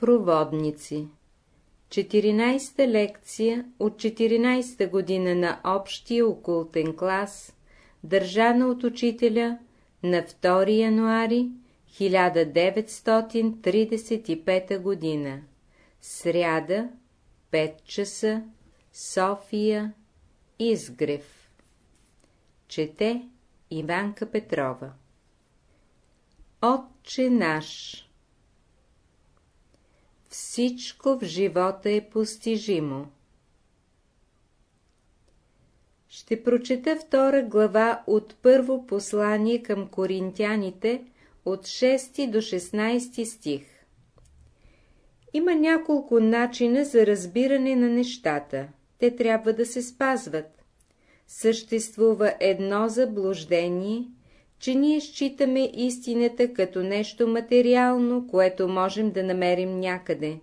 Проводници 14-та лекция от 14-та година на общия окултен клас, държана от учителя на 2 януари 1935 година. Сряда, 5 часа, София, Изгрев. Чете Иванка Петрова Отче наш Всичко в живота е постижимо. Ще прочета втора глава от първо послание към коринтяните от 6 до 16 стих. Има няколко начина за разбиране на нещата. Те трябва да се спазват. Съществува едно заблуждение, че ние считаме истината като нещо материално, което можем да намерим някъде.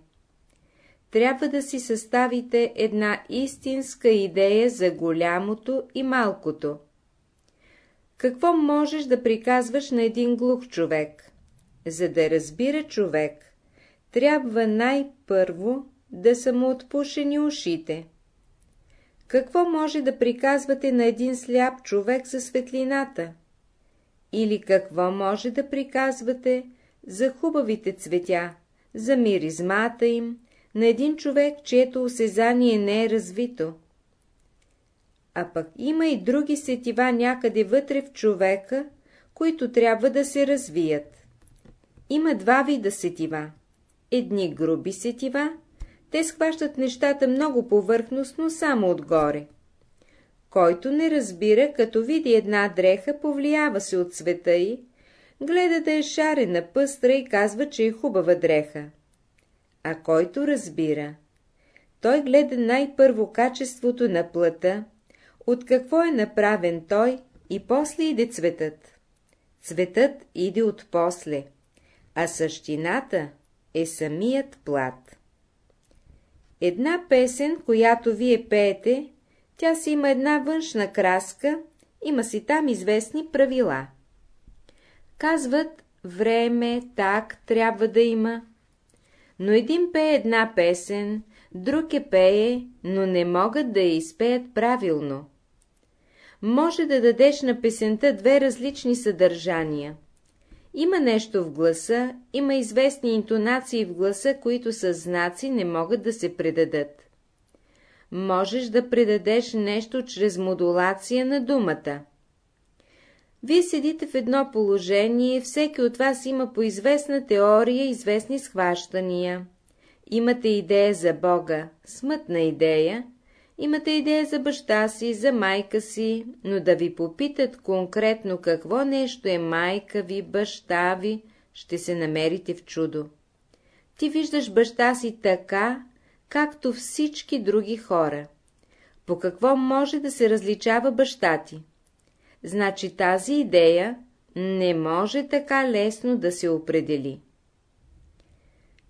Трябва да си съставите една истинска идея за голямото и малкото. Какво можеш да приказваш на един глух човек? За да разбира човек, трябва най-първо да са му отпушени ушите. Какво може да приказвате на един сляп човек за светлината? Или какво може да приказвате за хубавите цветя, за миризмата им, на един човек, чието осезание не е развито? А пък има и други сетива някъде вътре в човека, които трябва да се развият. Има два вида сетива. Едни груби сетива, те схващат нещата много повърхностно, само отгоре. Който не разбира, като види една дреха, повлиява се от света й, гледа да е шарена, пъстра и казва, че е хубава дреха. А който разбира, той гледа най-първо качеството на плъта, от какво е направен той и после иде цветът. Цветът иде от после, а същината е самият плат. Една песен, която вие пеете, тя си има една външна краска, има си там известни правила. Казват, време, так трябва да има. Но един пее една песен, друг е пее, но не могат да я изпеят правилно. Може да дадеш на песента две различни съдържания. Има нещо в гласа, има известни интонации в гласа, които с знаци не могат да се предадат можеш да предадеш нещо чрез модулация на думата. Вие седите в едно положение, всеки от вас има по известна теория известни схващания. Имате идея за Бога, смътна идея, имате идея за баща си, за майка си, но да ви попитат конкретно какво нещо е майка ви, баща ви, ще се намерите в чудо. Ти виждаш баща си така, както всички други хора. По какво може да се различава баща ти? Значи тази идея не може така лесно да се определи.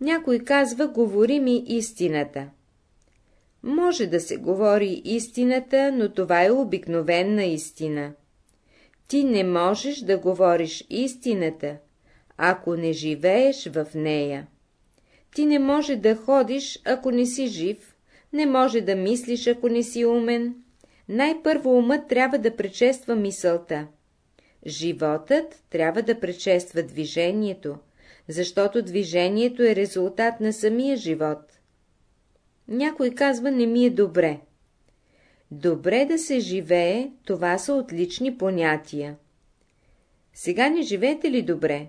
Някой казва, говори ми истината. Може да се говори истината, но това е обикновена истина. Ти не можеш да говориш истината, ако не живееш в нея. Ти не може да ходиш, ако не си жив, не може да мислиш, ако не си умен. Най-първо умът трябва да предшества мисълта. Животът трябва да предшества движението, защото движението е резултат на самия живот. Някой казва, не ми е добре. Добре да се живее, това са отлични понятия. Сега не живеете ли добре?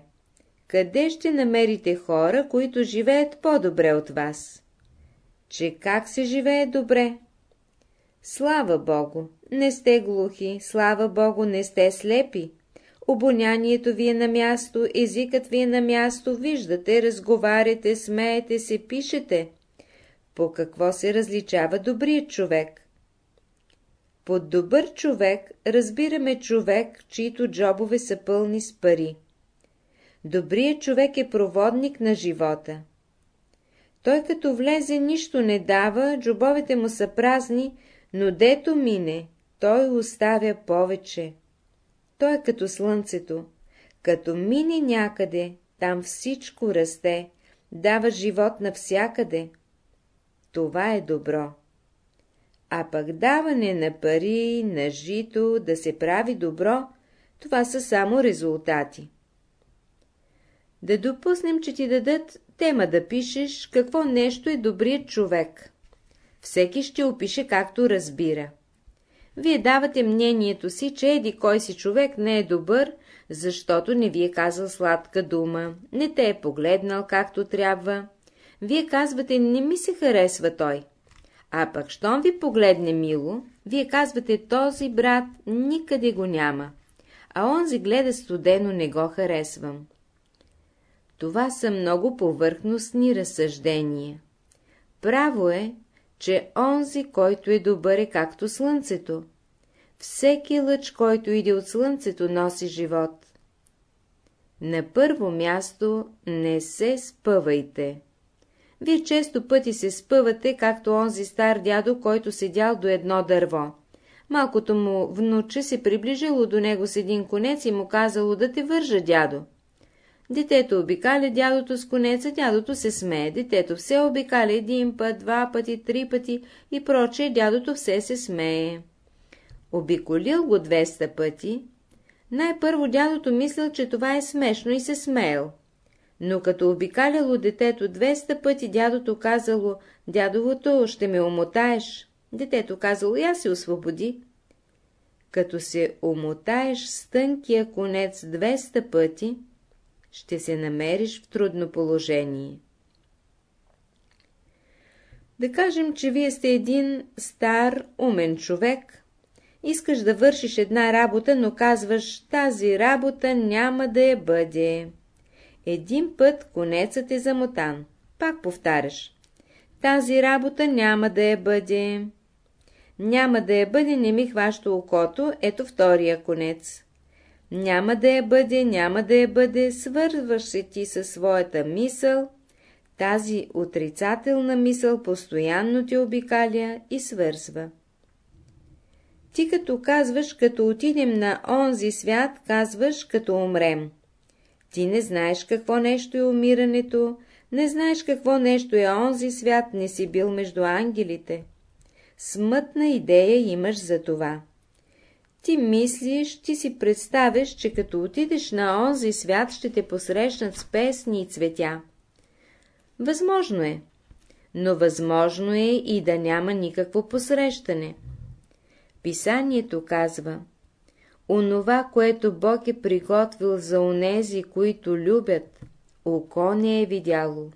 Къде ще намерите хора, които живеят по-добре от вас? Че как се живее добре? Слава Богу, не сте глухи, слава Богу, не сте слепи. Обонянието ви е на място, езикът ви е на място, виждате, разговаряте, смеете се, пишете. По какво се различава добрият човек? Под добър човек разбираме човек, чието джобове са пълни с пари. Добрият човек е проводник на живота. Той като влезе нищо не дава, джобовете му са празни, но дето мине, той оставя повече. Той е като слънцето. Като мине някъде, там всичко расте, дава живот навсякъде. Това е добро. А пък даване на пари, на жито, да се прави добро, това са само резултати. Да допуснем, че ти дадат тема да пишеш, какво нещо е добрият човек. Всеки ще опише както разбира. Вие давате мнението си, че еди кой си човек не е добър, защото не ви е казал сладка дума, не те е погледнал както трябва. Вие казвате, не ми се харесва той. А пък, щом ви погледне мило, вие казвате, този брат никъде го няма, а онзи гледа студено, не го харесвам. Това са много повърхностни разсъждения. Право е, че онзи, който е добър е както слънцето. Всеки лъч, който иде от слънцето, носи живот. На първо място не се спъвайте. Вие често пъти се спъвате, както онзи стар дядо, който седял до едно дърво. Малкото му внуче се приближило до него с един конец и му казало да те вържа, дядо. Детето обикаля дядото с конеца, дядото се смее, детето все обикаля един път, два пъти, три пъти и проче, дядото все се смее. Обиколил го 200 пъти, най-първо дядото мислил, че това е смешно и се смеял. Но като обикаляло детето 200 пъти, дядото казало, дядовото, ще ме омотаеш. Детето казало, я се освободи. Като се омотаеш с тънкия конец 200 пъти, ще се намериш в трудно положение. Да кажем, че вие сте един стар, умен човек, искаш да вършиш една работа, но казваш, тази работа няма да я бъде. Един път конецът е замотан. Пак повтаряш. Тази работа няма да я бъде. Няма да я бъде, не ми хваща окото, ето втория конец. Няма да я бъде, няма да я бъде, свързваш се ти със своята мисъл, тази отрицателна мисъл постоянно ти обикаля и свързва. Ти като казваш, като отидем на онзи свят, казваш, като умрем. Ти не знаеш какво нещо е умирането, не знаеш какво нещо е онзи свят, не си бил между ангелите. Смътна идея имаш за това. Ти мислиш, ти си представяш, че като отидеш на онзи свят, ще те посрещнат с песни и цветя. Възможно е, но възможно е и да няма никакво посрещане. Писанието казва, онова, което Бог е приготвил за онези, които любят, око не е видяло,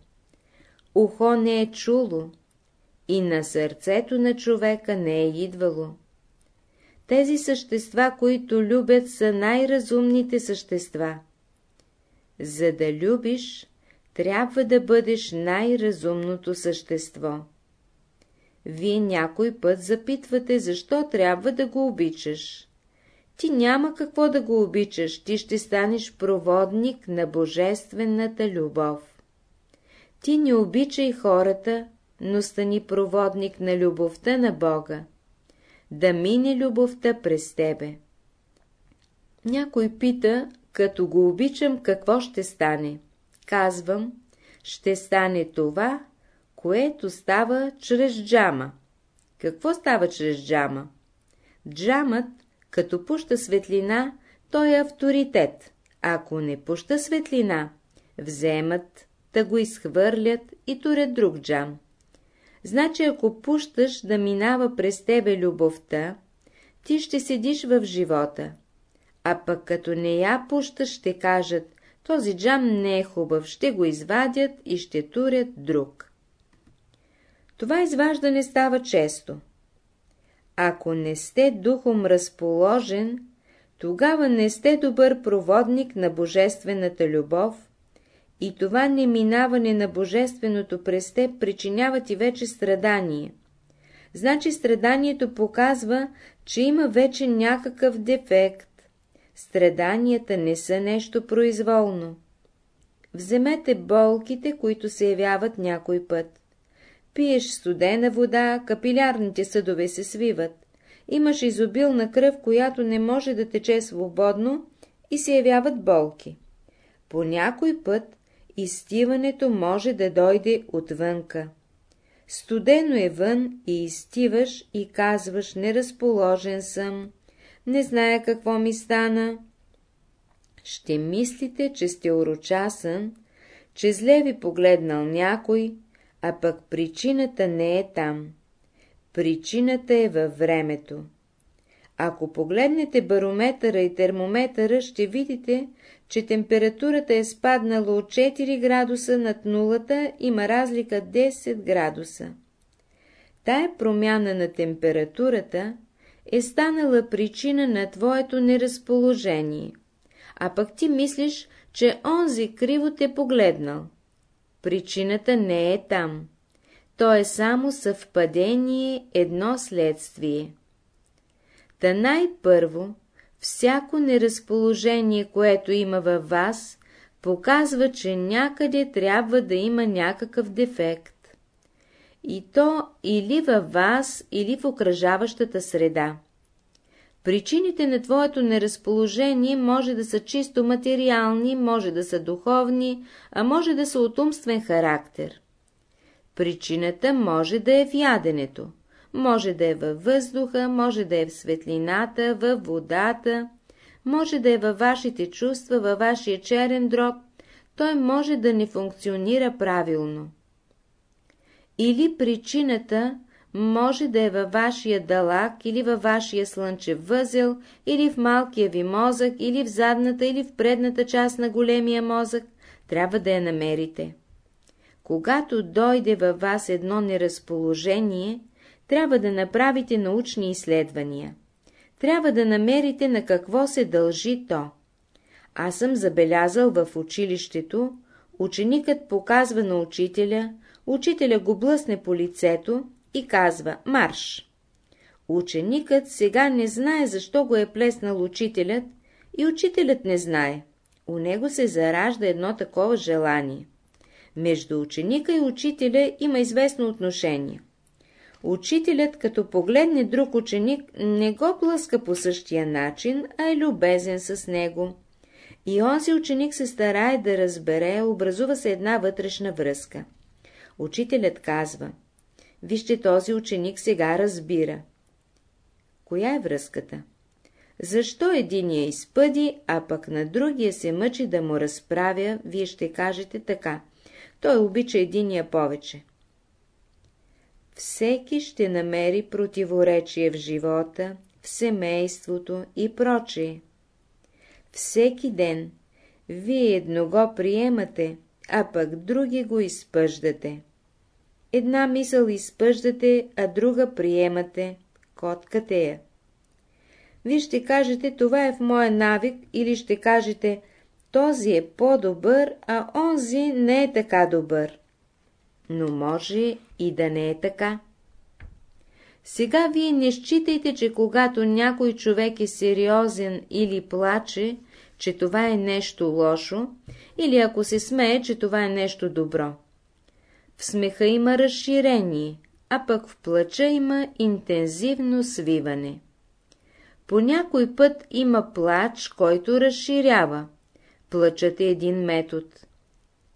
ухо не е чуло и на сърцето на човека не е идвало. Тези същества, които любят, са най-разумните същества. За да любиш, трябва да бъдеш най-разумното същество. Вие някой път запитвате, защо трябва да го обичаш. Ти няма какво да го обичаш, ти ще станеш проводник на божествената любов. Ти не обичай хората, но стани проводник на любовта на Бога да мине любовта през тебе. Някой пита, като го обичам, какво ще стане. Казвам, ще стане това, което става чрез джама. Какво става чрез джама? Джамът, като пуща светлина, той е авторитет. Ако не пуща светлина, вземат, да го изхвърлят и турят друг джам. Значи, ако пущаш да минава през тебе любовта, ти ще седиш в живота. А пък като не я пущаш, ще кажат, този джам не е хубав, ще го извадят и ще турят друг. Това изваждане става често. Ако не сте духом разположен, тогава не сте добър проводник на божествената любов и това неминаване на Божественото през теб причинява ти вече страдание. Значи страданието показва, че има вече някакъв дефект. Страданията не са нещо произволно. Вземете болките, които се явяват някой път. Пиеш студена вода, капилярните съдове се свиват. Имаш изобилна кръв, която не може да тече свободно и се явяват болки. По някой път изстиването може да дойде отвънка. Студено е вън и изстиваш и казваш, неразположен съм, не зная какво ми стана. Ще мислите, че сте урочасън, че зле ви погледнал някой, а пък причината не е там. Причината е във времето. Ако погледнете барометъра и термометъра, ще видите, че температурата е спаднала от 4 градуса над нулата, има разлика 10 градуса. Тая промяна на температурата е станала причина на твоето неразположение, а пък ти мислиш, че онзи криво те погледнал. Причината не е там. То е само съвпадение, едно следствие. Та най-първо, всяко неразположение, което има във вас, показва, че някъде трябва да има някакъв дефект. И то или във вас, или в окръжаващата среда. Причините на твоето неразположение може да са чисто материални, може да са духовни, а може да са от умствен характер. Причината може да е в яденето, може да е във въздуха, може да е в светлината, във водата, може да е във вашите чувства, във вашия черен дроб, той може да не функционира правилно. Или причината може да е във вашия далак, или във вашия слънчев възел, или в малкия ви мозък, или в задната, или в предната част на големия мозък, трябва да я намерите. Когато дойде във вас едно неразположение, трябва да направите научни изследвания. Трябва да намерите на какво се дължи то. Аз съм забелязал в училището, ученикът показва на учителя, учителя го блъсне по лицето и казва «Марш!». Ученикът сега не знае, защо го е плеснал учителят, и учителят не знае. У него се заражда едно такова желание. Между ученика и учителя има известно отношение. Учителят, като погледне друг ученик, не го блъска по същия начин, а е любезен с него. И онзи ученик се старае да разбере, образува се една вътрешна връзка. Учителят казва, вижте този ученик сега разбира. Коя е връзката? Защо единия изпъди, а пък на другия се мъчи да му разправя, вие ще кажете така. Той обича единия повече. Всеки ще намери противоречие в живота, в семейството и прочее. Всеки ден вие едно го приемате, а пък други го изпъждате. Една мисъл изпъждате, а друга приемате, коткате я. Вие ще кажете, това е в моя навик, или ще кажете, този е по-добър, а онзи не е така добър. Но може и да не е така. Сега вие не считайте, че когато някой човек е сериозен или плаче, че това е нещо лошо, или ако се смее, че това е нещо добро. В смеха има разширение, а пък в плача има интензивно свиване. По някой път има плач, който разширява. Плачът е един метод.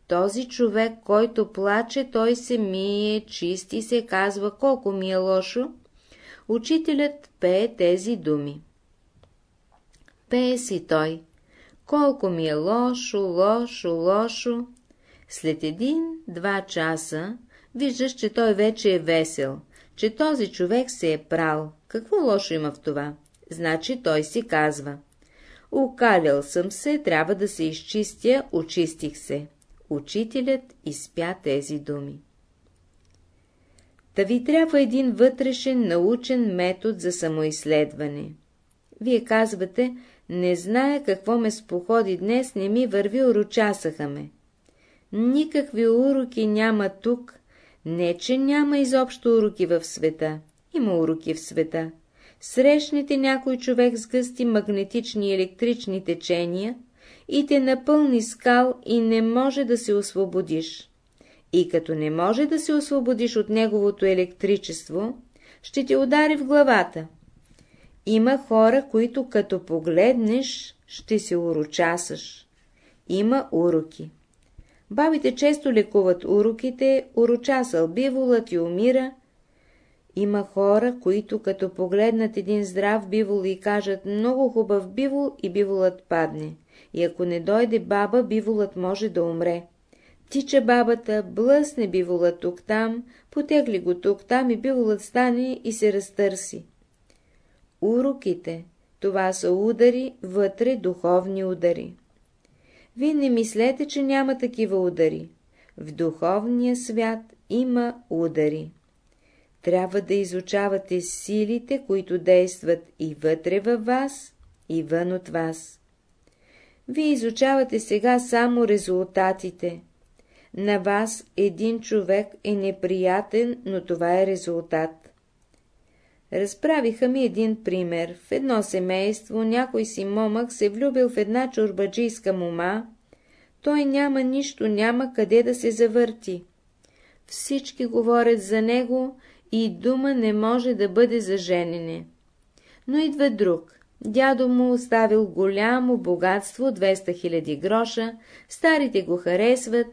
Този човек, който плаче, той се мие, чисти се, казва колко ми е лошо. Учителят пее тези думи. Пее си той. Колко ми е лошо, лошо, лошо. След един-два часа виждаш, че той вече е весел, че този човек се е прал. Какво лошо има в това? Значи той си казва. Окалял съм се, трябва да се изчистя, очистих се. Учителят изпя тези думи. Та ви трябва един вътрешен научен метод за самоизследване. Вие казвате, не зная какво ме споходи днес, не ми върви, урочасаха ме. Никакви уроки няма тук, не че няма изобщо уроки в света. Има уроки в света. Срещнете някой човек с гъсти магнетични и електрични течения и те напълни скал и не може да се освободиш. И като не може да се освободиш от неговото електричество, ще ти удари в главата. Има хора, които като погледнеш, ще се урочасаш. Има уроки. Бабите често лекуват уроките, урочасъл биволът и умира. Има хора, които като погледнат един здрав бивол и кажат много хубав бивол и биволът падне. И ако не дойде баба, биволът може да умре. Тича бабата, блъсне биволът тук-там, потегли го тук-там и биволът стане и се разтърси. Уроките, това са удари, вътре духовни удари. Вие не мислете, че няма такива удари. В духовния свят има удари. Трябва да изучавате силите, които действат и вътре във вас, и вън от вас. Вие изучавате сега само резултатите. На вас един човек е неприятен, но това е резултат. Разправиха ми един пример. В едно семейство някой си момък се влюбил в една чорбаджийска мома. Той няма нищо, няма къде да се завърти. Всички говорят за него и дума не може да бъде за женене. Но идва друг. Дядо му оставил голямо богатство, 200 000 гроша, старите го харесват,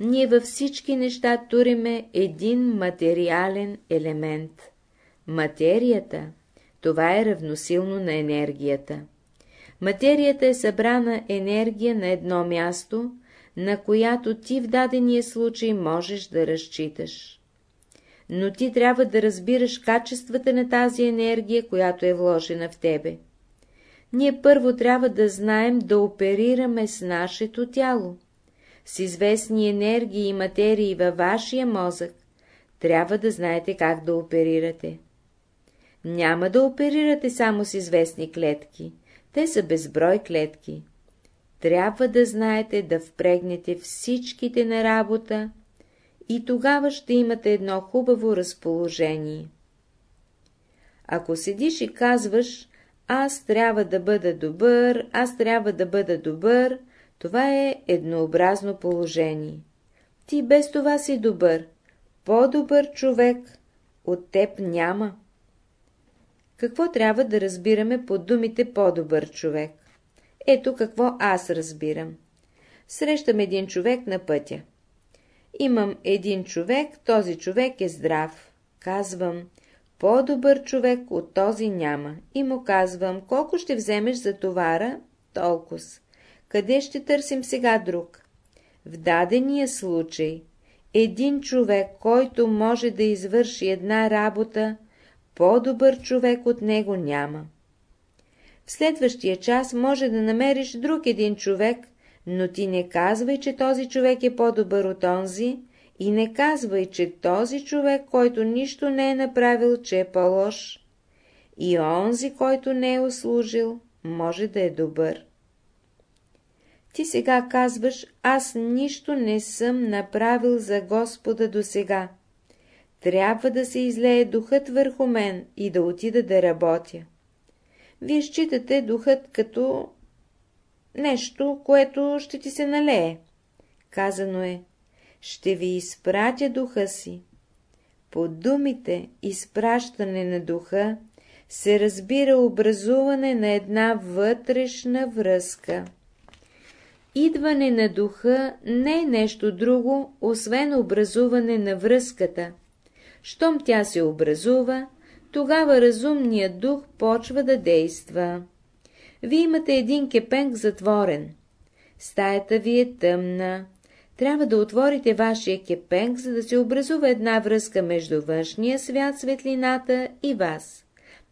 ние във всички неща туриме един материален елемент. Материята – това е равносилно на енергията. Материята е събрана енергия на едно място, на която ти в дадения случай можеш да разчиташ. Но ти трябва да разбираш качествата на тази енергия, която е вложена в тебе. Ние първо трябва да знаем да оперираме с нашето тяло. С известни енергии и материи във вашия мозък трябва да знаете как да оперирате. Няма да оперирате само с известни клетки. Те са безброй клетки. Трябва да знаете да впрегнете всичките на работа и тогава ще имате едно хубаво разположение. Ако седиш и казваш, аз трябва да бъда добър, аз трябва да бъда добър, това е еднообразно положение. Ти без това си добър. По-добър човек от теб няма. Какво трябва да разбираме под думите по-добър човек? Ето какво аз разбирам. Срещам един човек на пътя. Имам един човек, този човек е здрав. Казвам, по-добър човек от този няма. И му казвам, колко ще вземеш за товара, толкова. Къде ще търсим сега друг? В дадения случай, един човек, който може да извърши една работа, по-добър човек от него няма. В следващия час може да намериш друг един човек, но ти не казвай, че този човек е по-добър от онзи, и не казвай, че този човек, който нищо не е направил, че е по-лош. И онзи, който не е услужил, може да е добър. Ти сега казваш, аз нищо не съм направил за Господа до сега трябва да се излее духът върху мен и да отида да работя. Вие считате духът като нещо, което ще ти се налее. Казано е, ще ви изпратя духа си. По думите изпращане на духа се разбира образуване на една вътрешна връзка. Идване на духа не е нещо друго, освен образуване на връзката, щом тя се образува, тогава разумният дух почва да действа. Вие имате един кепенк затворен. Стаята ви е тъмна. Трябва да отворите вашия кепенк, за да се образува една връзка между външния свят, светлината и вас,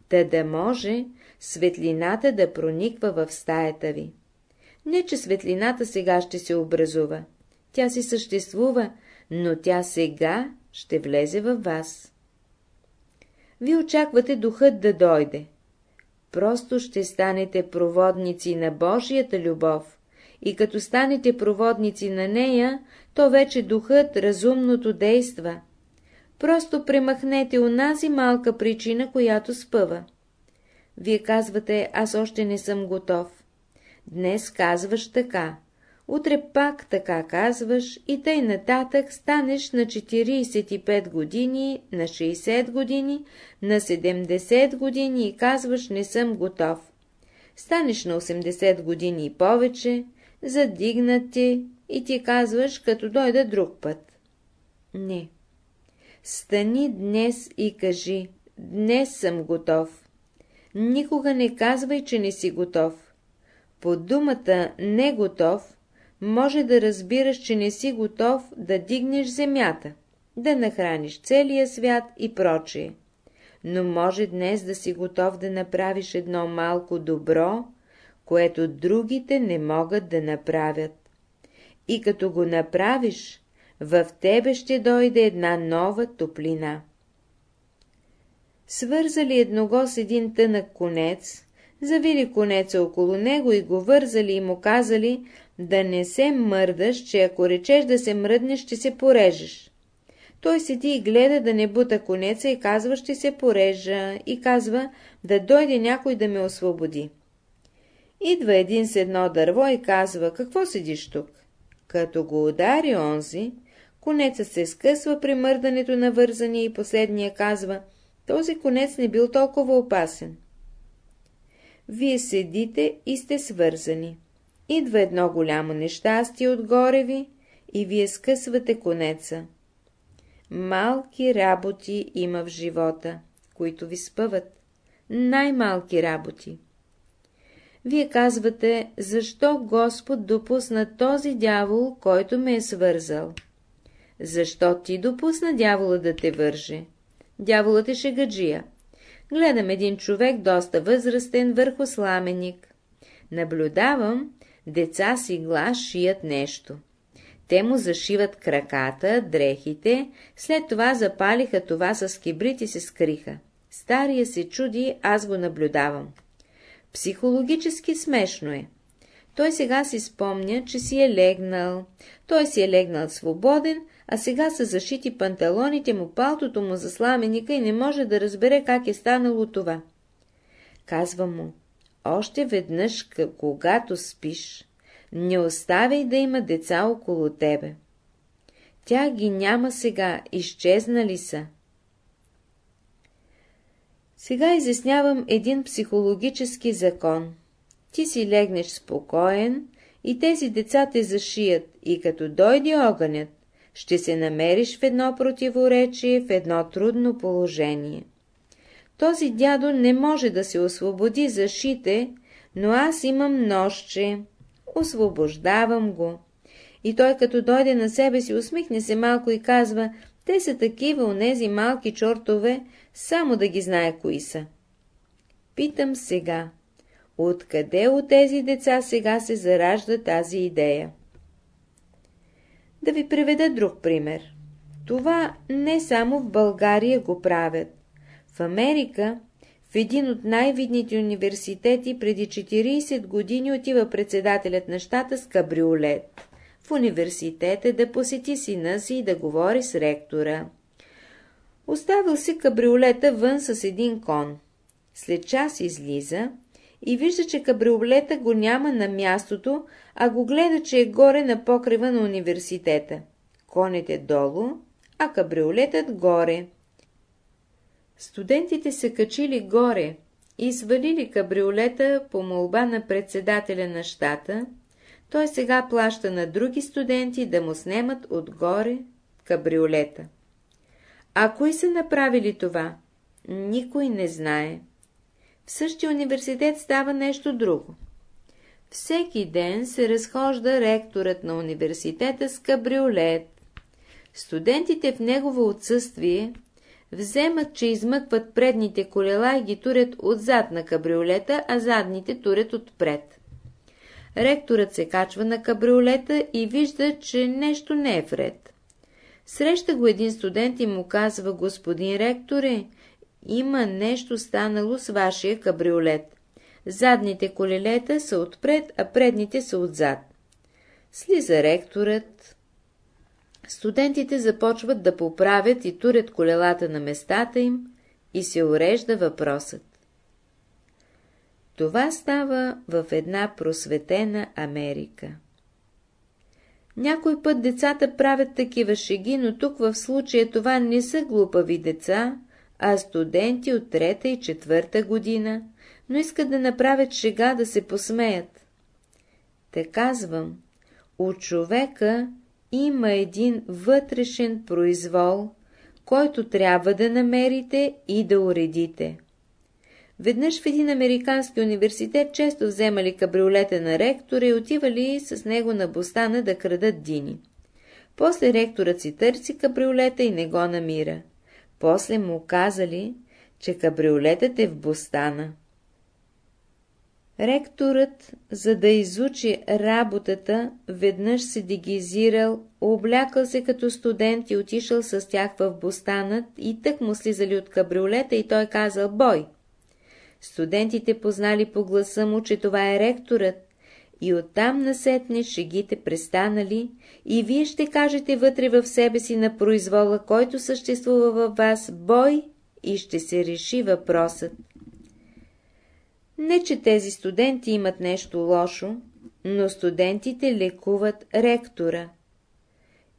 та да може светлината да прониква в стаята ви. Не, че светлината сега ще се образува. Тя си съществува, но тя сега ще влезе във вас. Вие очаквате духът да дойде. Просто ще станете проводници на Божията любов и като станете проводници на нея, то вече духът разумното действа. Просто премахнете унази малка причина, която спъва. Вие казвате, аз още не съм готов. Днес казваш така утре пак така казваш и тъй нататък станеш на 45 години, на 60 години, на 70 години и казваш не съм готов. Станеш на 80 години и повече, задигнат ти и ти казваш, като дойда друг път. Не. Стани днес и кажи, днес съм готов. Никога не казвай, че не си готов. По думата не готов може да разбираш, че не си готов да дигнеш земята, да нахраниш целия свят и прочее. Но може днес да си готов да направиш едно малко добро, което другите не могат да направят. И като го направиш, в тебе ще дойде една нова топлина. Свързали едного с един тънък конец, завили конеца около него и го вързали и му казали да не се мърдаш, че ако речеш да се мръднеш, ще се порежеш. Той седи и гледа да не бута конеца и казва, ще се порежа, и казва, да дойде някой да ме освободи. Идва един с едно дърво и казва, какво седиш тук? Като го удари онзи, конецът се скъсва при мърдането на вързания и последния казва, този конец не бил толкова опасен. Вие седите и сте свързани. Идва едно голямо нещастие отгоре ви и вие скъсвате конеца. Малки работи има в живота, които ви спъват. Най-малки работи. Вие казвате, защо Господ допусна този дявол, който ме е свързал? Защо ти допусна дявола да те върже? Дяволът е шегаджия. Гледам един човек, доста възрастен, върху сламеник. Наблюдавам, деца си глас шият нещо. Те му зашиват краката, дрехите, след това запалиха това с кибрит и се скриха. Стария се чуди, аз го наблюдавам. Психологически смешно е. Той сега си спомня, че си е легнал. Той си е легнал свободен, а сега са зашити панталоните му, палтото му за сламеника и не може да разбере как е станало това. Казва му, още веднъж, когато спиш, не оставяй да има деца около тебе. Тя ги няма сега, изчезнали са. Сега изяснявам един психологически закон. Ти си легнеш спокоен и тези деца те зашият и като дойде огънят, ще се намериш в едно противоречие, в едно трудно положение. Този дядо не може да се освободи за шите, но аз имам нощче, освобождавам го. И той като дойде на себе си, усмихне се малко и казва, те са такива, онези малки чортове, само да ги знае кои са. Питам сега, откъде от тези деца сега се заражда тази идея? Да ви приведа друг пример. Това не само в България го правят. В Америка, в един от най-видните университети, преди 40 години отива председателят на щата с кабриолет. В университета да посети сина си и да говори с ректора. Оставил си кабриолета вън с един кон. След час излиза и вижда, че кабриолета го няма на мястото, а го гледа, че е горе на покрива на университета. Конете долу, а кабриолетът горе. Студентите се качили горе и свалили кабриолета по молба на председателя на щата, той сега плаща на други студенти да му снемат отгоре кабриолета. А кои са направили това? Никой не знае. В същия университет става нещо друго. Всеки ден се разхожда ректорът на университета с кабриолет. Студентите в негово отсъствие вземат, че измъкват предните колела и ги турят отзад на кабриолета, а задните турят отпред. Ректорът се качва на кабриолета и вижда, че нещо не е вред. Среща го един студент и му казва, господин ректоре, има нещо станало с вашия кабриолет. Задните колелета са отпред, а предните са отзад. Слиза ректорът. Студентите започват да поправят и турят колелата на местата им и се урежда въпросът. Това става в една просветена Америка. Някой път децата правят такива шеги, но тук в случая това не са глупави деца, а студенти от трета и четвърта година, но искат да направят шега да се посмеят. Те казвам, у човека има един вътрешен произвол, който трябва да намерите и да уредите. Веднъж в един американски университет често вземали кабриолета на ректора и отивали с него на бостана да крадат дини. После ректорът си търси кабриолета и не го намира. После му казали, че кабриолетът е в бостана. Ректорът, за да изучи работата, веднъж се дегизирал, облякал се като студент и отишъл с тях в бустанът и тък му слизали от кабриолета и той казал «Бой!». Студентите познали по гласа му, че това е ректорът, и оттам насетне шегите престанали, и вие ще кажете вътре в себе си на произвола, който съществува във вас, бой, и ще се реши въпросът. Не, че тези студенти имат нещо лошо, но студентите лекуват ректора.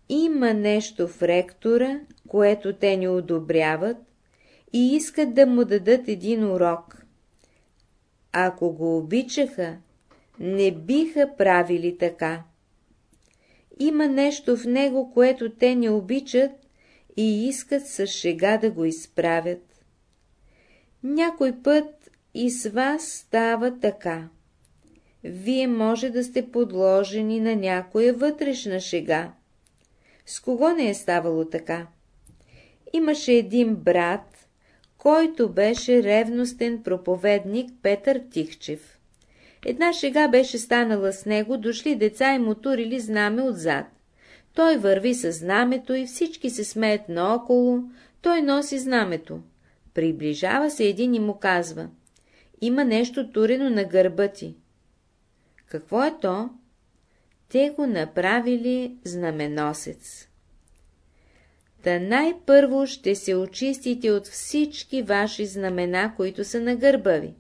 Има нещо в ректора, което те не одобряват и искат да му дадат един урок. Ако го обичаха, не биха правили така. Има нещо в него, което те не обичат и искат с шега да го изправят. Някой път и с вас става така. Вие може да сте подложени на някоя вътрешна шега. С кого не е ставало така? Имаше един брат, който беше ревностен проповедник Петър Тихчев. Една шега беше станала с него, дошли деца и му турили знаме отзад. Той върви с знамето и всички се смеят наоколо, той носи знамето. Приближава се един и му казва, има нещо турено на гърба ти. Какво е то? Те го направили знаменосец. Та най-първо ще се очистите от всички ваши знамена, които са на гърба ви.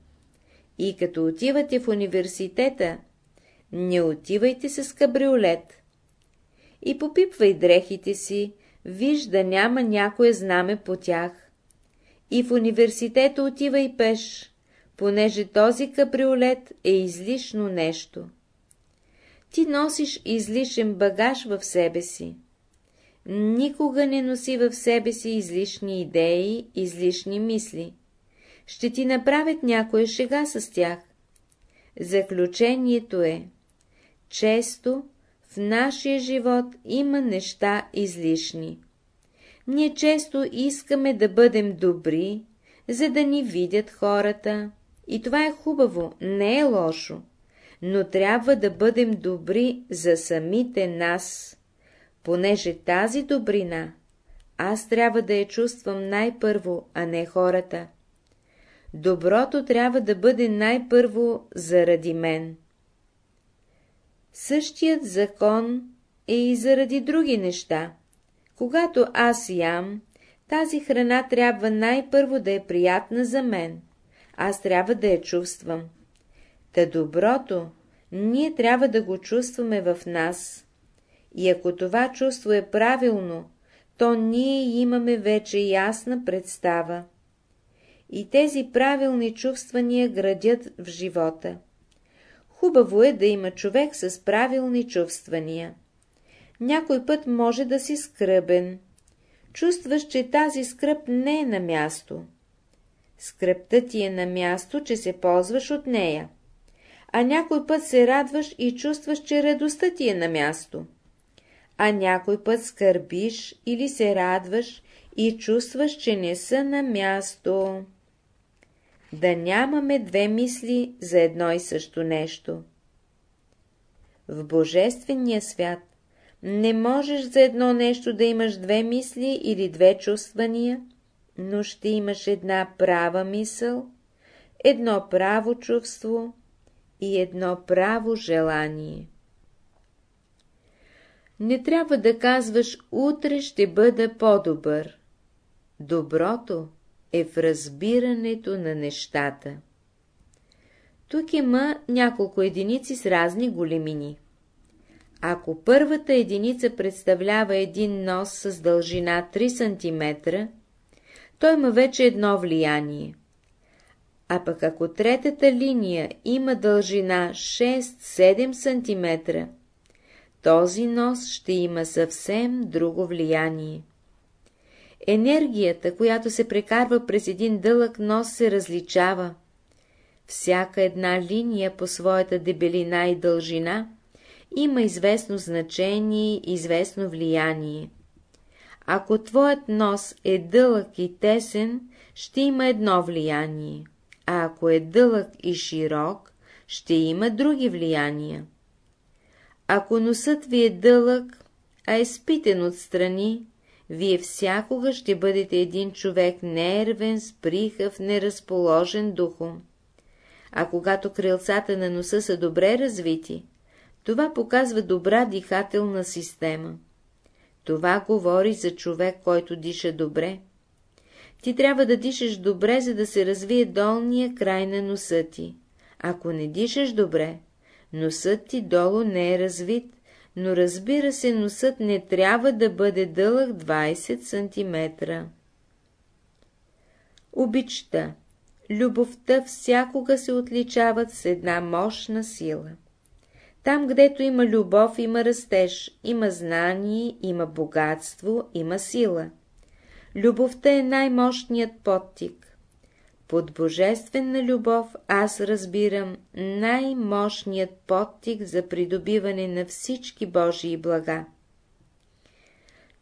И като отивате в университета, не отивайте с кабриолет. И попипвай дрехите си, виж да няма някое знаме по тях. И в университета отивай пеш, понеже този кабриолет е излишно нещо. Ти носиш излишен багаж в себе си. Никога не носи в себе си излишни идеи, излишни мисли ще ти направят някоя шега с тях. Заключението е, често в нашия живот има неща излишни. Ние често искаме да бъдем добри, за да ни видят хората. И това е хубаво, не е лошо, но трябва да бъдем добри за самите нас, понеже тази добрина аз трябва да я чувствам най-първо, а не хората. Доброто трябва да бъде най-първо заради мен. Същият закон е и заради други неща. Когато аз ям, тази храна трябва най-първо да е приятна за мен. Аз трябва да я чувствам. Та доброто, ние трябва да го чувстваме в нас. И ако това чувство е правилно, то ние имаме вече ясна представа и тези правилни чувствания градят в живота. Хубаво е да има човек с правилни чувствания. Някой път може да си скръбен. Чувстваш, че тази скръп не е на място. Скръпта ти е на място, че се ползваш от нея. А някой път се радваш и чувстваш, че радостта ти е на място. А някой път скърбиш или се радваш и чувстваш, че не са на място да нямаме две мисли за едно и също нещо. В Божествения свят не можеш за едно нещо да имаш две мисли или две чувствания, но ще имаш една права мисъл, едно право чувство и едно право желание. Не трябва да казваш «утре ще бъда по-добър». Доброто е в разбирането на нещата. Тук има няколко единици с разни големини. Ако първата единица представлява един нос с дължина 3 см, той има вече едно влияние. А пък ако третата линия има дължина 6-7 см, този нос ще има съвсем друго влияние. Енергията, която се прекарва през един дълъг нос, се различава. Всяка една линия по своята дебелина и дължина има известно значение и известно влияние. Ако твоят нос е дълъг и тесен, ще има едно влияние, а ако е дълъг и широк, ще има други влияния. Ако носът ви е дълъг, а е спитен отстрани, вие всякога ще бъдете един човек нервен, сприхав, неразположен духом. А когато крилцата на носа са добре развити, това показва добра дихателна система. Това говори за човек, който диша добре. Ти трябва да дишаш добре, за да се развие долния край на носа ти. Ако не дишаш добре, носът ти долу не е развит, но разбира се, носът не трябва да бъде дълъг 20 см. Обичта, любовта всякога се отличават с една мощна сила. Там, гдето има любов, има растеж, има знание, има богатство, има сила. Любовта е най-мощният подтик. Под божествена любов аз разбирам най-мощният подтик за придобиване на всички Божии блага.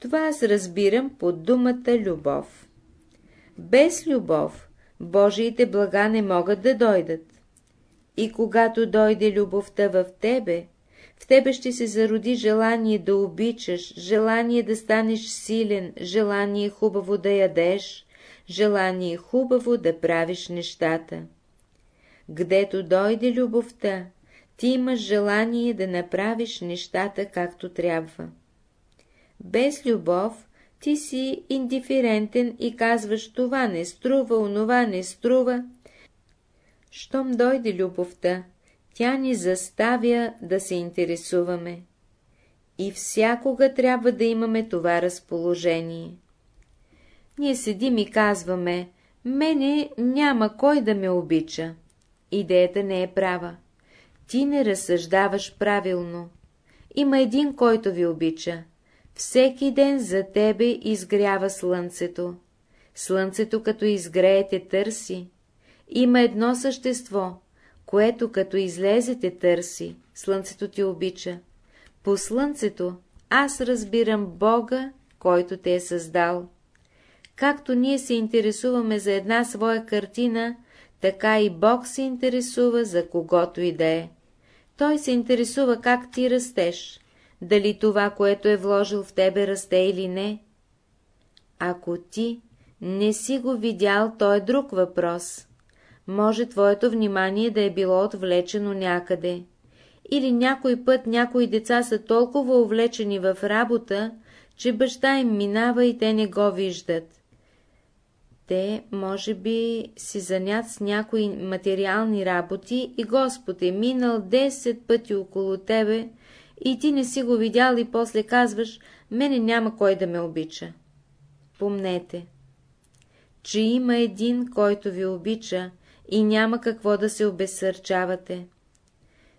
Това аз разбирам под думата любов. Без любов Божиите блага не могат да дойдат. И когато дойде любовта в тебе, в тебе ще се зароди желание да обичаш, желание да станеш силен, желание хубаво да ядеш, желание хубаво да правиш нещата. Гдето дойде любовта, ти имаш желание да направиш нещата както трябва. Без любов ти си индиферентен и казваш това не струва, онова не струва. Щом дойде любовта, тя ни заставя да се интересуваме. И всякога трябва да имаме това разположение. Ние седим и казваме, мене няма кой да ме обича. Идеята не е права. Ти не разсъждаваш правилно. Има един, който ви обича. Всеки ден за тебе изгрява слънцето. Слънцето, като изгреете, търси. Има едно същество, което като излезете търси, слънцето ти обича. По слънцето аз разбирам Бога, който те е създал. Както ние се интересуваме за една своя картина, така и Бог се интересува за когото и да е. Той се интересува как ти растеш, дали това, което е вложил в тебе, расте или не. Ако ти не си го видял, то е друг въпрос. Може твоето внимание да е било отвлечено някъде. Или някой път някои деца са толкова увлечени в работа, че баща им минава и те не го виждат. Те, може би, си занят с някои материални работи и Господ е минал 10 пъти около тебе и ти не си го видял и после казваш, мене няма кой да ме обича. Помнете, че има един, който ви обича и няма какво да се обесърчавате.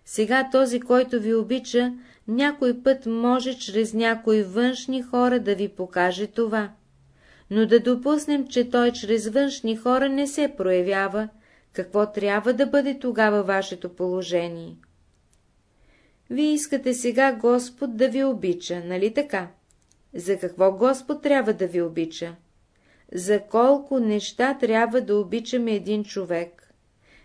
Сега този, който ви обича, някой път може чрез някои външни хора да ви покаже това но да допуснем, че той чрез външни хора не се проявява, какво трябва да бъде тогава вашето положение? Вие искате сега Господ да ви обича, нали така? За какво Господ трябва да ви обича? За колко неща трябва да обичаме един човек?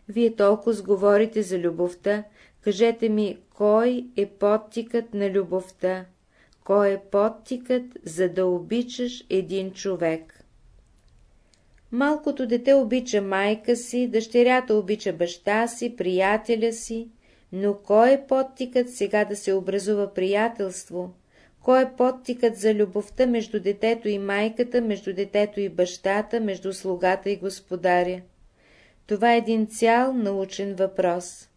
Вие толкова сговорите за любовта, кажете ми, кой е подтикът на любовта? Кой е подтикът, за да обичаш един човек. Малкото дете обича майка си, дъщерята обича баща си, приятеля си, но кой е подтикът сега да се образува приятелство? Кой е подтикът за любовта между детето и майката, между детето и бащата, между слугата и господаря? Това е един цял научен въпрос.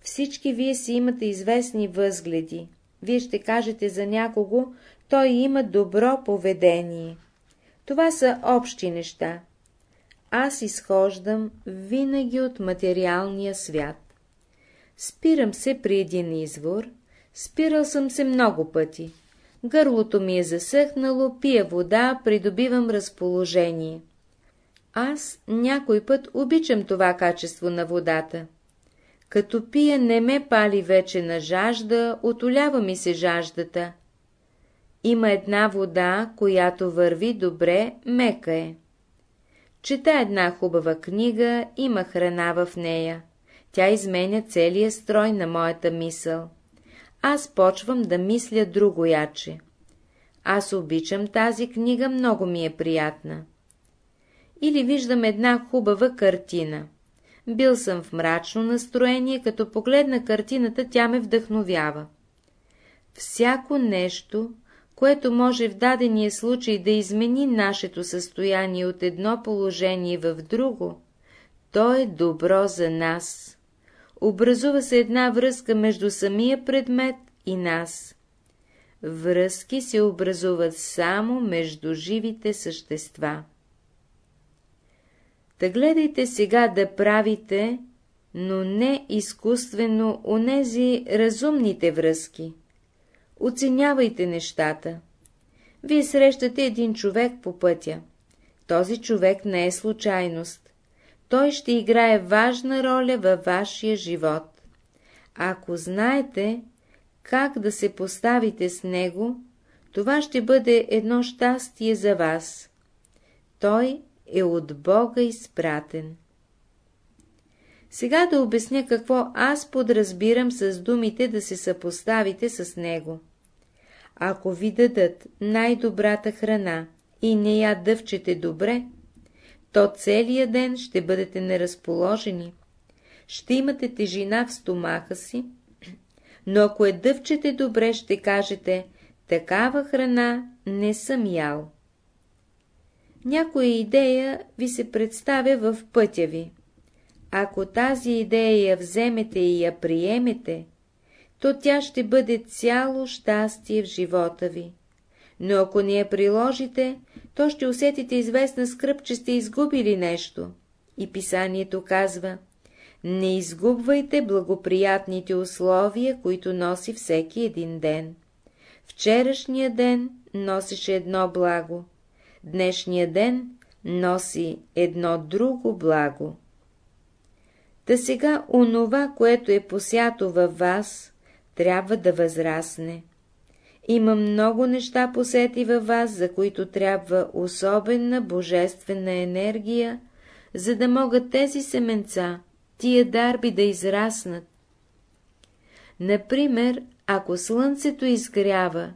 Всички вие си имате известни възгледи вие ще кажете за някого, той има добро поведение. Това са общи неща. Аз изхождам винаги от материалния свят. Спирам се при един извор, Спирал съм се много пъти. Гърлото ми е засъхнало, пия вода, придобивам разположение. Аз някой път обичам това качество на водата. Като пия не ме пали вече на жажда, отолява ми се жаждата. Има една вода, която върви добре, мека е. Чета една хубава книга, има храна в нея. Тя изменя целия строй на моята мисъл. Аз почвам да мисля друго яче. Аз обичам тази книга, много ми е приятна. Или виждам една хубава картина. Бил съм в мрачно настроение, като погледна картината, тя ме вдъхновява. Всяко нещо, което може в дадения случай да измени нашето състояние от едно положение в друго, то е добро за нас. Образува се една връзка между самия предмет и нас. Връзки се образуват само между живите същества. Та гледайте сега да правите, но не изкуствено онези разумните връзки. Оценявайте нещата. Вие срещате един човек по пътя. Този човек не е случайност. Той ще играе важна роля във вашия живот. Ако знаете как да се поставите с него, това ще бъде едно щастие за вас. Той е от Бога изпратен. Сега да обясня какво аз подразбирам с думите да се съпоставите с него. Ако ви дадат най-добрата храна и не я дъвчете добре, то целия ден ще бъдете неразположени, ще имате тежина в стомаха си, но ако е дъвчете добре, ще кажете, такава храна не съм ял. Някоя идея ви се представя в пътя ви. Ако тази идея я вземете и я приемете, то тя ще бъде цяло щастие в живота ви. Но ако не я приложите, то ще усетите известна скръп, че сте изгубили нещо. И писанието казва, не изгубвайте благоприятните условия, които носи всеки един ден. Вчерашния ден носеше едно благо, днешния ден носи едно друго благо. Та сега онова, което е посято във вас, трябва да възрасне. Има много неща посети във вас, за които трябва особена божествена енергия, за да могат тези семенца, тия дарби да израснат. Например, ако слънцето изгрява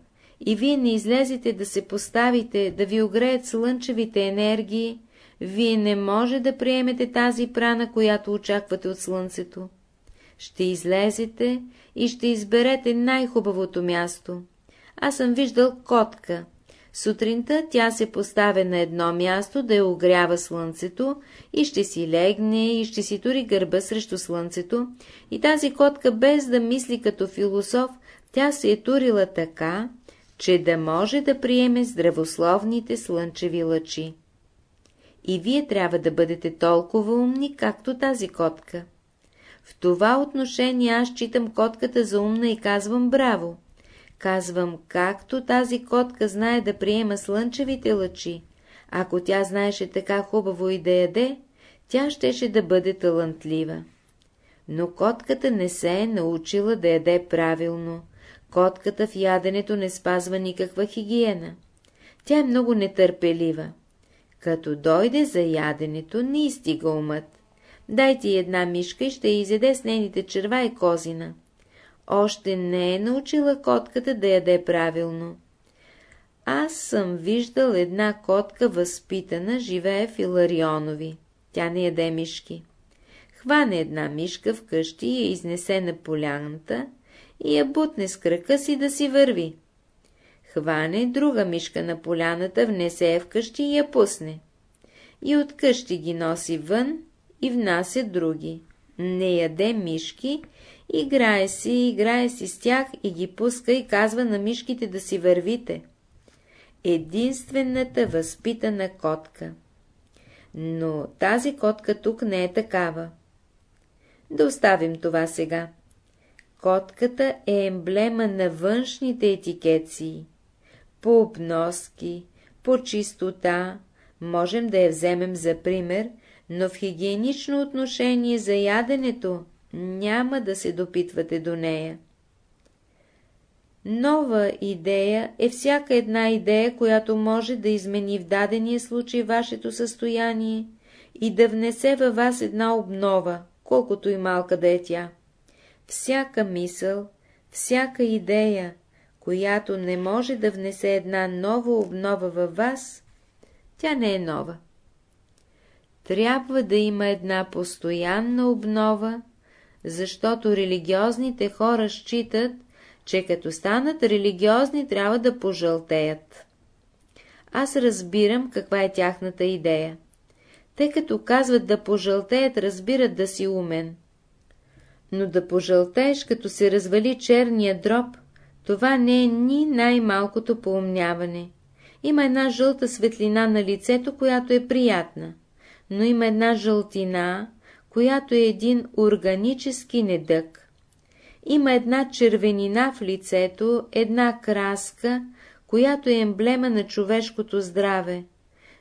и вие не излезете да се поставите, да ви огреят слънчевите енергии, вие не може да приемете тази прана, която очаквате от слънцето. Ще излезете и ще изберете най-хубавото място. Аз съм виждал котка. Сутринта тя се поставя на едно място да я огрява слънцето и ще си легне и ще си тури гърба срещу слънцето и тази котка без да мисли като философ, тя се е турила така, че да може да приеме здравословните слънчеви лъчи. И вие трябва да бъдете толкова умни, както тази котка. В това отношение аз читам котката за умна и казвам браво. Казвам, както тази котка знае да приема слънчевите лъчи, ако тя знаеше така хубаво и да яде, тя щеше да бъде талантлива. Но котката не се е научила да яде правилно. Котката в яденето не спазва никаква хигиена. Тя е много нетърпелива. Като дойде за яденето, не изтига умът. Дайте една мишка и ще изеде с нейните черва и козина. Още не е научила котката да яде правилно. Аз съм виждал една котка възпитана, живее в Иларионови. Тя не яде мишки. Хване една мишка вкъщи и я изнесе на поляната и я бутне с крака си да си върви. Хване друга мишка на поляната, внесе я вкъщи и я пусне. И от къщи ги носи вън и внася други. Не яде мишки, играе си, играе си с тях и ги пуска и казва на мишките да си вървите. Единствената възпитана котка. Но тази котка тук не е такава. Да оставим това сега. Котката е емблема на външните етикеции. По обноски, по чистота, можем да я вземем за пример, но в хигиенично отношение за яденето няма да се допитвате до нея. Нова идея е всяка една идея, която може да измени в дадения случай вашето състояние и да внесе във вас една обнова, колкото и малка да е тя. Всяка мисъл, всяка идея, която не може да внесе една нова обнова във вас, тя не е нова. Трябва да има една постоянна обнова, защото религиозните хора считат, че като станат религиозни, трябва да пожълтеят. Аз разбирам каква е тяхната идея. Те като казват да пожълтеят, разбират да си умен. Но да пожълтееш, като се развали черния дроб, това не е ни най-малкото поумняване. Има една жълта светлина на лицето, която е приятна, но има една жълтина, която е един органически недък. Има една червенина в лицето, една краска, която е емблема на човешкото здраве,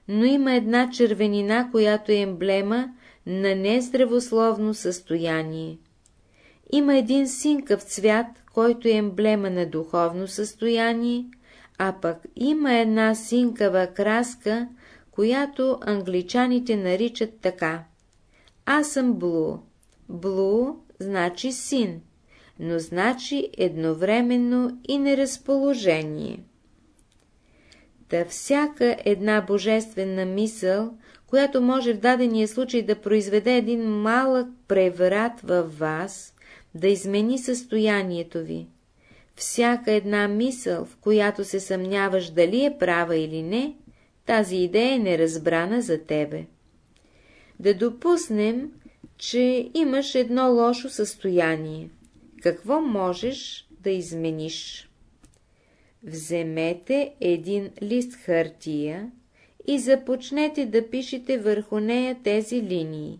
но има една червенина, която е емблема на нездравословно състояние. Има един синкав цвят, който е емблема на духовно състояние, а пък има една синкава краска, която англичаните наричат така. Аз съм Блу. Блу значи син но значи едновременно и неразположение. Та всяка една божествена мисъл, която може в дадения случай да произведе един малък преврат във вас, да измени състоянието ви. Всяка една мисъл, в която се съмняваш дали е права или не, тази идея е неразбрана за тебе. Да допуснем, че имаш едно лошо състояние какво можеш да измениш? Вземете един лист хартия и започнете да пишете върху нея тези линии.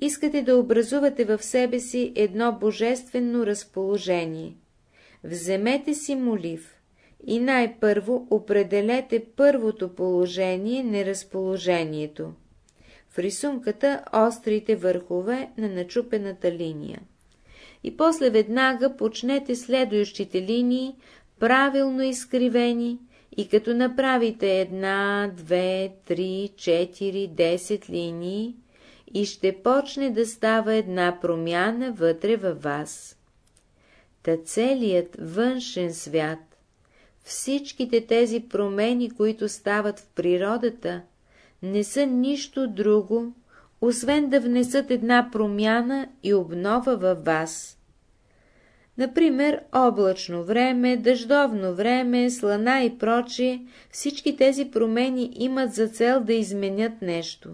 Искате да образувате в себе си едно божествено разположение. Вземете си молив и най-първо определете първото положение, неразположението. В рисунката острите върхове на начупената линия и после веднага почнете следващите линии, правилно изкривени, и като направите една, две, три, четири, десет линии, и ще почне да става една промяна вътре във вас. Та целият външен свят, всичките тези промени, които стават в природата, не са нищо друго, освен да внесат една промяна и обнова във вас. Например, облачно време, дъждовно време, слана и прочие, всички тези промени имат за цел да изменят нещо.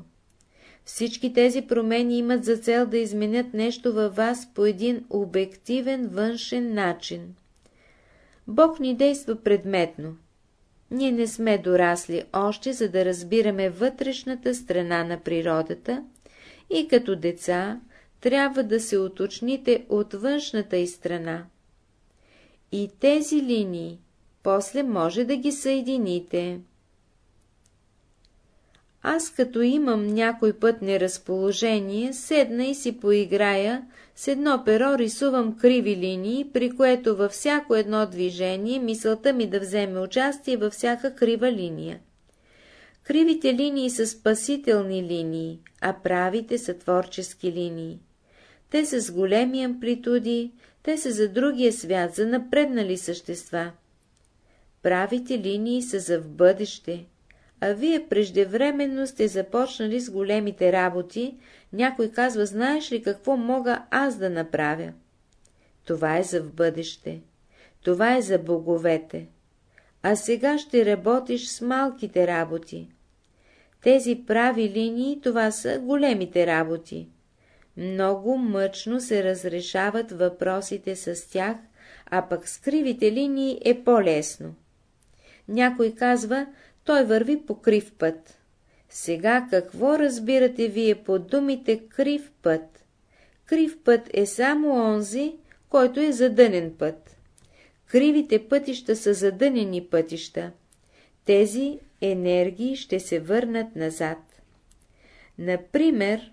Всички тези промени имат за цел да изменят нещо във вас по един обективен външен начин. Бог ни действа предметно. Ние не сме дорасли още, за да разбираме вътрешната страна на природата, и като деца трябва да се уточните от външната и страна. И тези линии после може да ги съедините. Аз като имам някой път неразположение, седна и си поиграя, с едно перо рисувам криви линии, при което във всяко едно движение мисълта ми да вземе участие във всяка крива линия. Кривите линии са спасителни линии, а правите са творчески линии. Те са с големи амплитуди, те са за другия свят, за напреднали същества. Правите линии са за в бъдеще, а вие преждевременно сте започнали с големите работи, някой казва, знаеш ли какво мога аз да направя? Това е за в бъдеще. Това е за боговете а сега ще работиш с малките работи. Тези прави линии, това са големите работи. Много мъчно се разрешават въпросите с тях, а пък с кривите линии е по-лесно. Някой казва, той върви по крив път. Сега какво разбирате вие по думите крив път? Крив път е само онзи, който е задънен път. Кривите пътища са задънени пътища. Тези енергии ще се върнат назад. Например,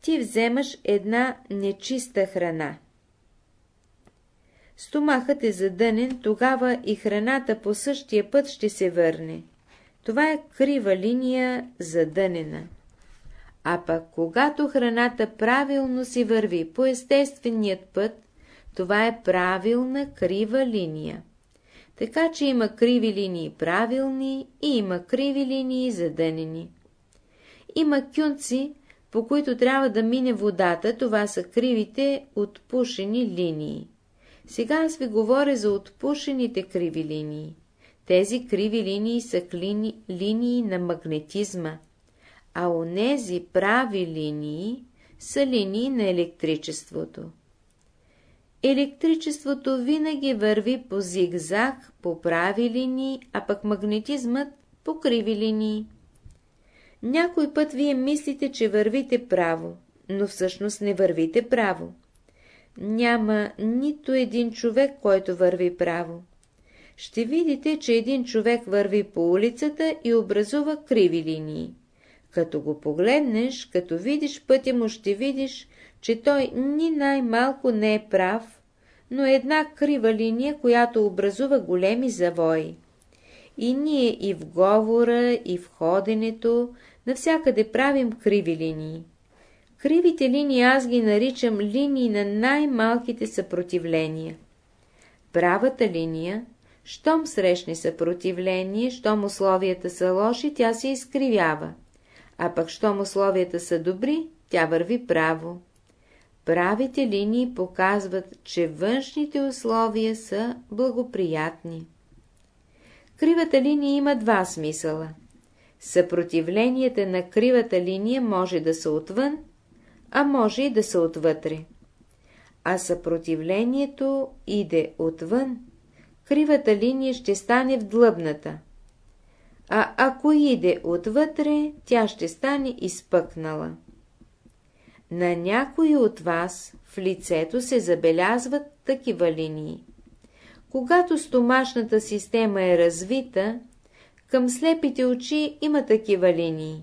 ти вземаш една нечиста храна. Стомахът е задънен, тогава и храната по същия път ще се върне. Това е крива линия задънена. А пък когато храната правилно си върви по естественият път, това е правилна крива линия. Така че има криви линии правилни и има криви линии задънени. Има кюнци, по които трябва да мине водата, това са кривите отпушени линии. Сега аз ви говоря за отпушените криви линии. Тези криви линии са клини, линии на магнетизма, а онези прави линии са линии на електричеството. Електричеството винаги върви по зигзаг, по прави линии, а пък магнетизмът по криви линии. Някой път вие мислите, че вървите право, но всъщност не вървите право. Няма нито един човек, който върви право. Ще видите, че един човек върви по улицата и образува криви линии. Като го погледнеш, като видиш пътя му, ще видиш, че той ни най-малко не е прав, но е една крива линия, която образува големи завои. И ние и в говора, и в ходенето, навсякъде правим криви линии. Кривите линии аз ги наричам линии на най-малките съпротивления. Правата линия, щом срещне съпротивление, щом условията са лоши, тя се изкривява, а пък щом условията са добри, тя върви право. Правите линии показват, че външните условия са благоприятни. Кривата линия има два смисъла. Съпротивленията на кривата линия може да са отвън, а може и да са отвътре. А съпротивлението иде отвън, кривата линия ще стане в длъбната. А ако иде отвътре, тя ще стане изпъкнала. На някои от вас в лицето се забелязват такива линии. Когато стомашната система е развита, към слепите очи има такива линии.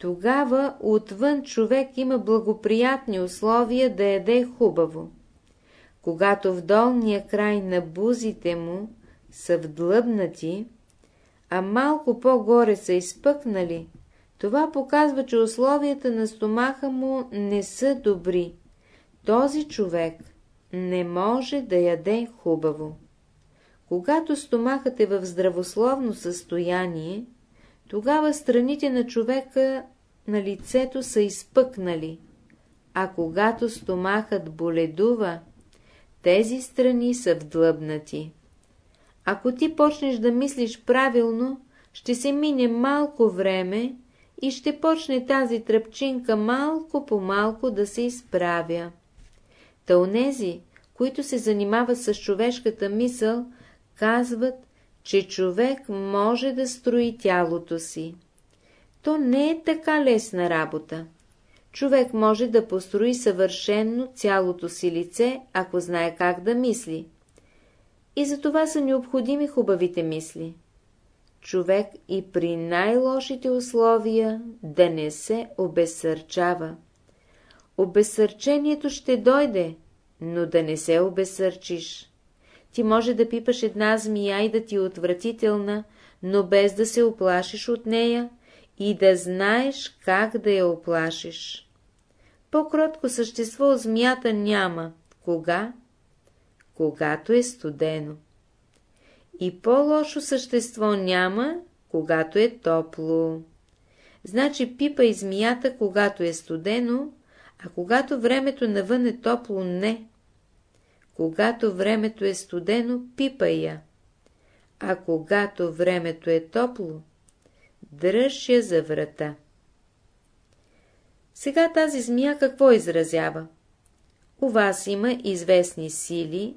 Тогава отвън човек има благоприятни условия да яде хубаво. Когато в долния край на бузите му са вдлъбнати, а малко по-горе са изпъкнали, това показва, че условията на стомаха му не са добри. Този човек не може да яде хубаво. Когато стомахът е в здравословно състояние, тогава страните на човека на лицето са изпъкнали, а когато стомахът боледува, тези страни са вдлъбнати. Ако ти почнеш да мислиш правилно, ще се мине малко време и ще почне тази тръпчинка малко по малко да се изправя. Та които се занимават с човешката мисъл, казват, че човек може да строи тялото си. То не е така лесна работа. Човек може да построи съвършенно цялото си лице, ако знае как да мисли. И за това са необходими хубавите мисли. Човек и при най-лошите условия да не се обесърчава. Обесърчението ще дойде, но да не се обесърчиш. Ти може да пипаш една змия и да ти е отвратителна, но без да се оплашиш от нея и да знаеш как да я оплашиш. По-кротко същество от змията няма. Кога? Когато е студено. И по-лошо същество няма, когато е топло. Значи пипа и змията, когато е студено, а когато времето навън е топло, не. Когато времето е студено, пипа я. А когато времето е топло, дръж я за врата. Сега тази змия какво изразява? У вас има известни сили,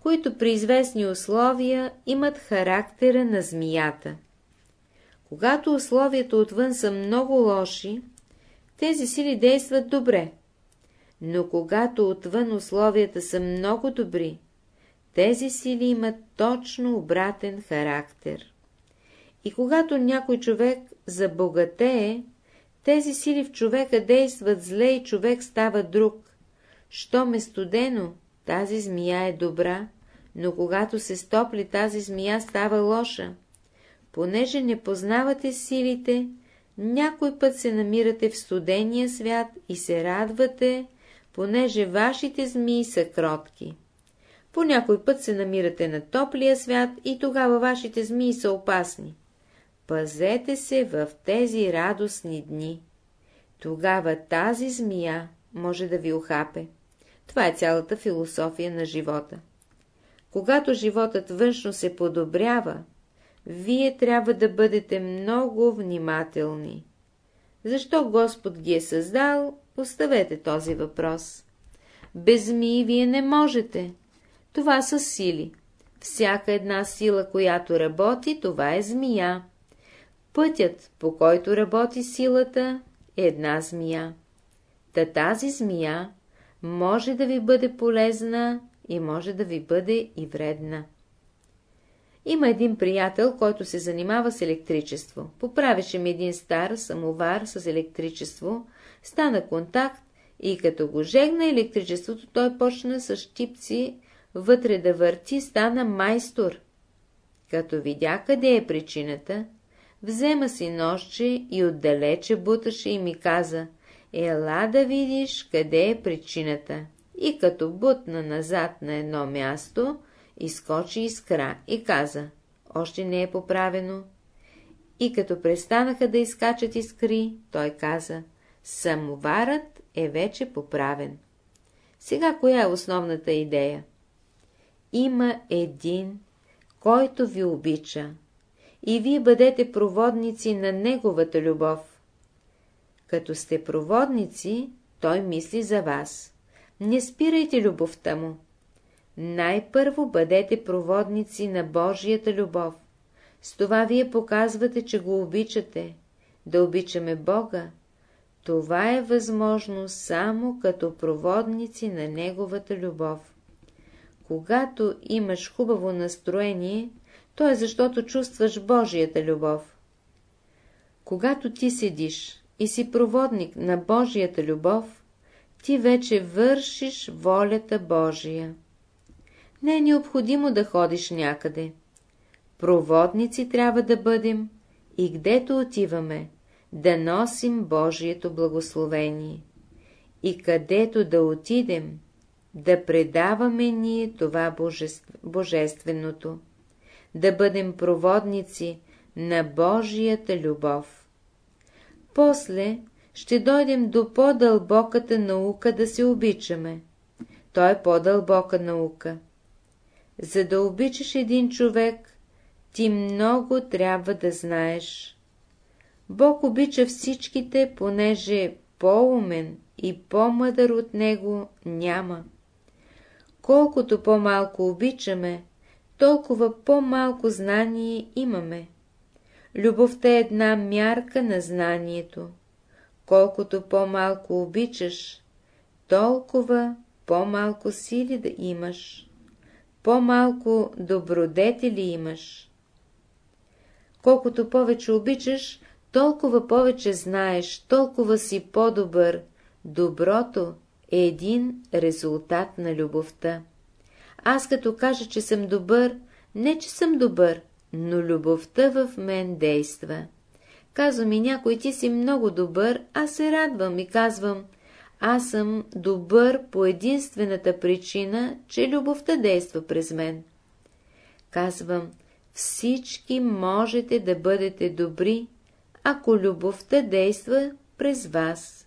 които при известни условия имат характера на змията. Когато условията отвън са много лоши, тези сили действат добре. Но когато отвън условията са много добри, тези сили имат точно обратен характер. И когато някой човек забогатее, тези сили в човека действат зле и човек става друг. Щом е студено, тази змия е добра, но когато се стопли, тази змия става лоша. Понеже не познавате силите, някой път се намирате в студения свят и се радвате, понеже вашите змии са кротки. По някой път се намирате на топлия свят и тогава вашите змии са опасни. Пазете се в тези радостни дни. Тогава тази змия може да ви охапе. Това е цялата философия на живота. Когато животът външно се подобрява, вие трябва да бъдете много внимателни. Защо Господ ги е създал, поставете този въпрос. Без змии вие не можете. Това са сили. Всяка една сила, която работи, това е змия. Пътят, по който работи силата, е една змия. Та тази змия може да ви бъде полезна и може да ви бъде и вредна. Има един приятел, който се занимава с електричество. Поправеше ми един стар самовар с електричество, стана контакт и като го жегна електричеството, той почна с щипци вътре да върти, стана майстор. Като видя къде е причината, взема си нощче и отдалече буташе и ми каза, ела да видиш къде е причината. И като бутна назад на едно място, изкочи искра и каза, още не е поправено. И като престанаха да изкачат искри, той каза, самоварът е вече поправен. Сега коя е основната идея? Има един, който ви обича, и вие бъдете проводници на неговата любов. Като сте проводници, той мисли за вас. Не спирайте любовта му. Най-първо бъдете проводници на Божията любов. С това вие показвате, че го обичате. Да обичаме Бога. Това е възможно само като проводници на Неговата любов. Когато имаш хубаво настроение, то е защото чувстваш Божията любов. Когато ти седиш и си проводник на Божията любов, ти вече вършиш волята Божия. Не е необходимо да ходиш някъде. Проводници трябва да бъдем и гдето отиваме, да носим Божието благословение. И където да отидем, да предаваме ние това божественото, да бъдем проводници на Божията любов. После ще дойдем до по-дълбоката наука да се обичаме. Той е по-дълбока наука. За да обичаш един човек, ти много трябва да знаеш. Бог обича всичките, понеже по-умен и по-мъдър от него няма. Колкото по-малко обичаме, толкова по-малко знание имаме. Любовта е една мярка на знанието. Колкото по-малко обичаш, толкова по-малко сили да имаш, по-малко добродетели имаш. Колкото повече обичаш, толкова повече знаеш, толкова си по-добър. Доброто е един резултат на любовта. Аз като кажа, че съм добър, не че съм добър, но любовта в мен действа. Казва ми някой, ти си много добър, аз се радвам и казвам, аз съм добър по единствената причина, че любовта действа през мен. Казвам, всички можете да бъдете добри, ако любовта действа през вас.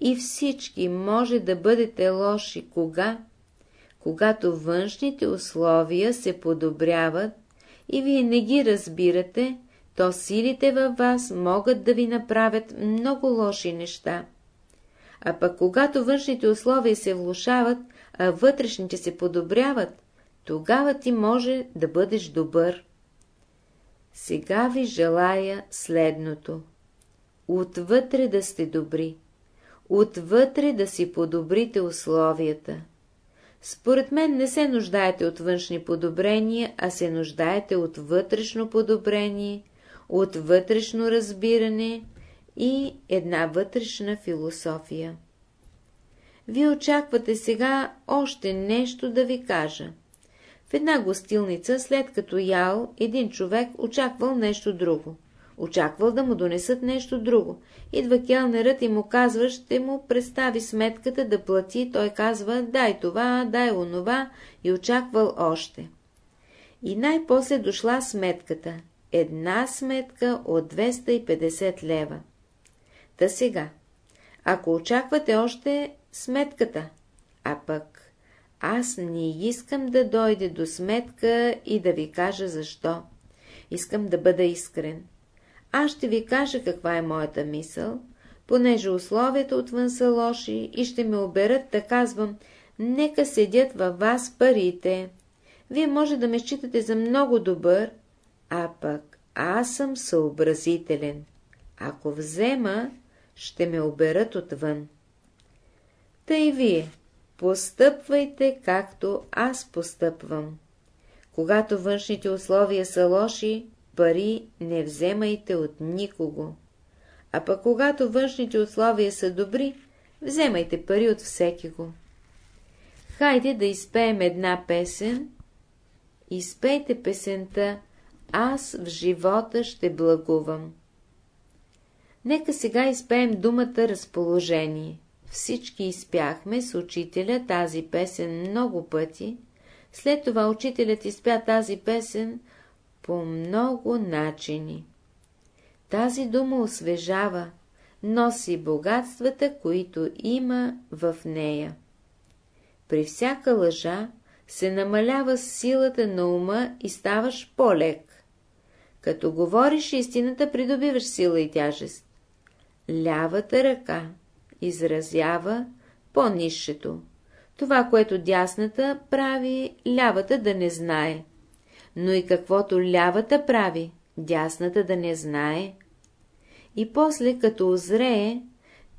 И всички може да бъдете лоши, кога? Когато външните условия се подобряват и вие не ги разбирате, то силите във вас могат да ви направят много лоши неща. А пък когато външните условия се влушават, а вътрешните се подобряват, тогава ти може да бъдеш добър. Сега ви желая следното. Отвътре да сте добри. отвътре да си подобрите условията. Според мен не се нуждаете от външни подобрения, а се нуждаете от вътрешно подобрение, от вътрешно разбиране и една вътрешна философия. Вие очаквате сега още нещо да ви кажа. В една гостилница, след като ял, един човек очаквал нещо друго. Очаквал да му донесат нещо друго. Идва келнерът и му казва, ще му представи сметката да плати, той казва, дай това, дай онова и очаквал още. И най-после дошла сметката. Една сметка от 250 лева. Та сега, ако очаквате още сметката, а пък аз не искам да дойде до сметка и да ви кажа защо. Искам да бъда искрен. Аз ще ви кажа каква е моята мисъл, понеже условията отвън са лоши и ще ме оберат да казвам, нека седят във вас парите. Вие може да ме считате за много добър, а пък аз съм съобразителен. Ако взема, ще ме оберат отвън. Тъй вие, постъпвайте, както аз постъпвам. Когато външните условия са лоши, пари не вземайте от никого. А пък когато външните условия са добри, вземайте пари от всеки го. Хайде да изпеем една песен. Изпейте песента «Аз в живота ще благувам». Нека сега изпеем думата разположение. Всички изпяхме с учителя тази песен много пъти, след това учителят изпя тази песен по много начини. Тази дума освежава, носи богатствата, които има в нея. При всяка лъжа се намалява силата на ума и ставаш по-лек. Като говориш истината, придобиваш сила и тяжест. Лявата ръка изразява по-низшето. Това, което дясната прави, лявата да не знае. Но и каквото лявата прави, дясната да не знае. И после, като озрее,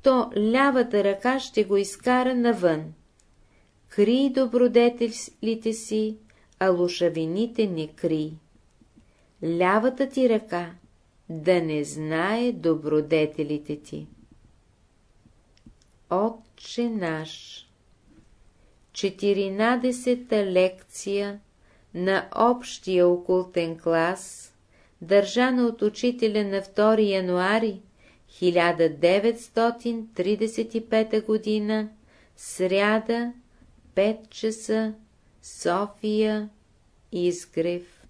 то лявата ръка ще го изкара навън. Крий добродетелите си, а лошавините не крий. Лявата ти ръка да не знае добродетелите ти. Отче наш 14-та лекция на общия окултен клас, държана от учителя на 2 януари 1935 година, сряда, 5 часа, София, Изгрев.